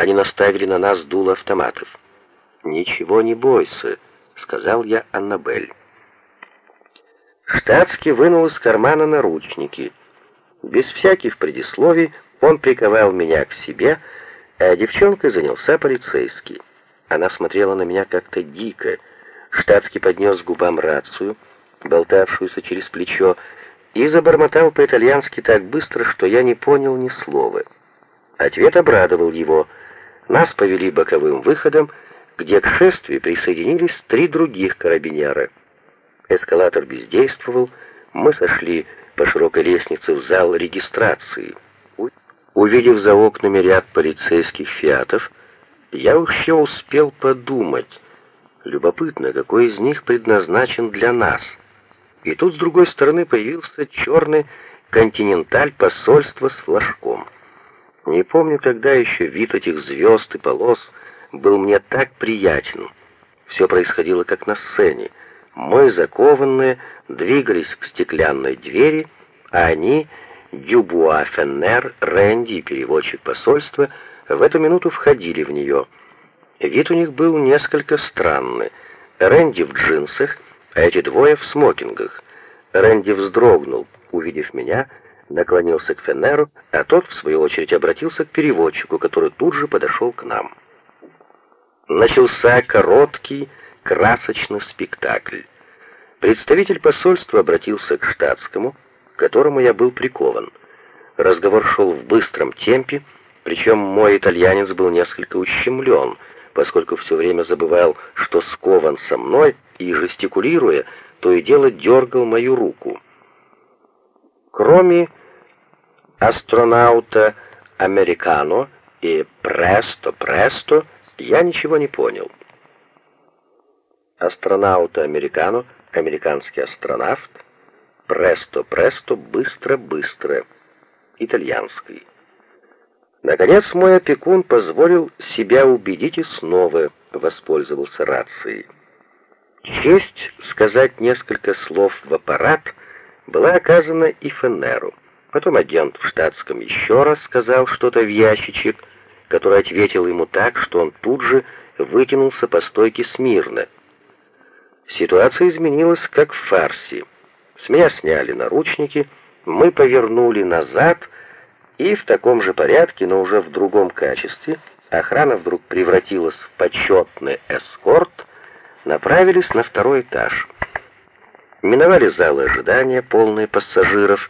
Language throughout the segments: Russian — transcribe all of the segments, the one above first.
они наставили на нас дуло автоматов. «Ничего не бойся», — сказал я Аннабель. Штатский вынул из кармана наручники. Без всяких предисловий он приковал меня к себе, а девчонкой занялся полицейский. Она смотрела на меня как-то дико. Штатский поднес к губам рацию, болтавшуюся через плечо, и забормотал по-итальянски так быстро, что я не понял ни слова. Ответ обрадовал его. Нас повели боковым выходом, где к шествию присоединились три других карабинера. Эскалатор бездействовал, мы сошли по широкой лестнице в зал регистрации. Увидев за окнами ряд полицейских фиатов, я еще успел подумать, любопытно, какой из них предназначен для нас. И тут с другой стороны появился черный континенталь посольства с флажком. Не помню тогда еще вид этих звезд и полос был мне так приятен. Все происходило как на сцене. Мы, закованные, двигались к стеклянной двери, а они, Дюбуа Феннер, Рэнди переводчик посольства, в эту минуту входили в нее. Вид у них был несколько странный. Рэнди в джинсах, а эти двое в смокингах. Рэнди вздрогнул, увидев меня, наклонился к Феннеру, а тот, в свою очередь, обратился к переводчику, который тут же подошел к нам. Начался короткий, красочный спектакль. Представитель посольства обратился к штатскому, к которому я был прикован. Разговор шел в быстром темпе, причем мой итальянец был несколько ущемлен, поскольку все время забывал, что скован со мной, и, жестикулируя, то и дело дергал мою руку. Кроме астронаута Американо и Престо-Престо, я ничего не понял. Астронаута Американо, американский астронавт, Престо-Престо, быстро-быстро, итальянский. Наконец мой опекун позволил себя убедить и снова воспользовался рацией. Честь сказать несколько слов в аппарат была оказана и Феннеру. Потом агент в штатском еще раз сказал что-то в ящичек, который ответил ему так, что он тут же вытянулся по стойке смирно. Ситуация изменилась, как в фарсе. С меня сняли наручники, мы повернули назад, и в таком же порядке, но уже в другом качестве, охрана вдруг превратилась в почетный эскорт, направились на второй этаж. Миновали залы ожидания, полные пассажиров,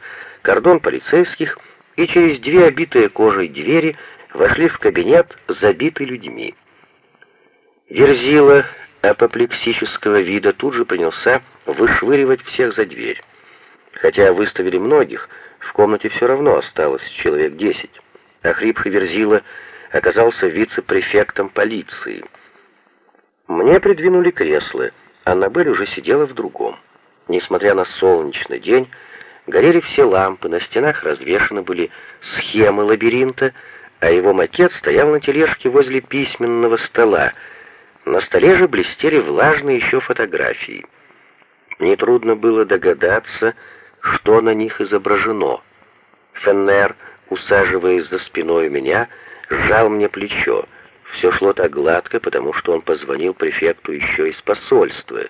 кордон полицейских, и через две обитые кожей двери вошли в кабинет, забитый людьми. Верзила апоплексического вида тут же принялся вышвыривать всех за дверь. Хотя выставили многих, в комнате все равно осталось человек десять. Охрипший Верзила оказался вице-префектом полиции. Мне придвинули кресло, Аннабель уже сидела в другом. Несмотря на солнечный день, горели все лампы, на стенах развешаны были схемы лабиринта, а его макет стоял на тележке возле письменного стола. На столе же блестели влажные еще фотографии. Нетрудно было догадаться, что на них изображено. Феннер, усаживаясь за спиной у меня, сжал мне плечо. Все шло так гладко, потому что он позвонил префекту еще из посольства.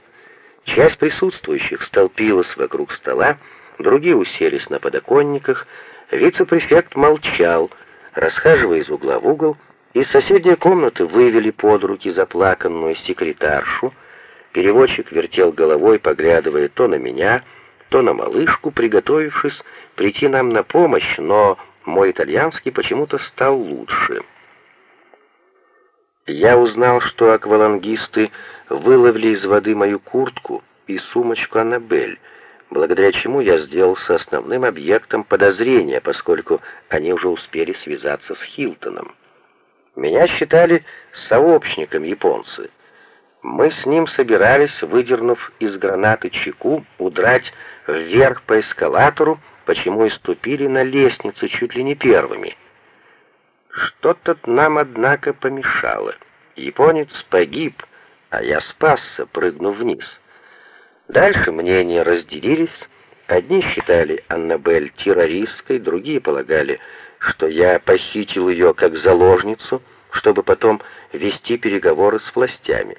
Часть присутствующих столпилась вокруг стола, другие уселись на подоконниках. Вице-префект молчал, расхаживая из угла в угол, из соседней комнаты вывели под руки заплаканную секретаршу. Переводчик вертел головой, поглядывая то на меня, то на малышку, приготовившись прийти нам на помощь, но мой итальянский почему-то стал лучше. Я узнал, что аквалангисты выловили из воды мою куртку и сумочку Аннабель, благодаря чему я сделался основным объектом подозрения, поскольку они уже успели связаться с Хилтоном. Меня считали сообщником японцы. Мы с ним собирались, выдернув из гранаты чеку, удрать вверх по эскалатору, почему и ступили на лестницу чуть ли не первыми. Что-то нам, однако, помешало. Японец погиб, а я спасся, прыгнув вниз. Дальше мнения разделились. Одни считали Аннабель террористкой, другие полагали, что я похитил ее как заложницу, чтобы потом вести переговоры с властями.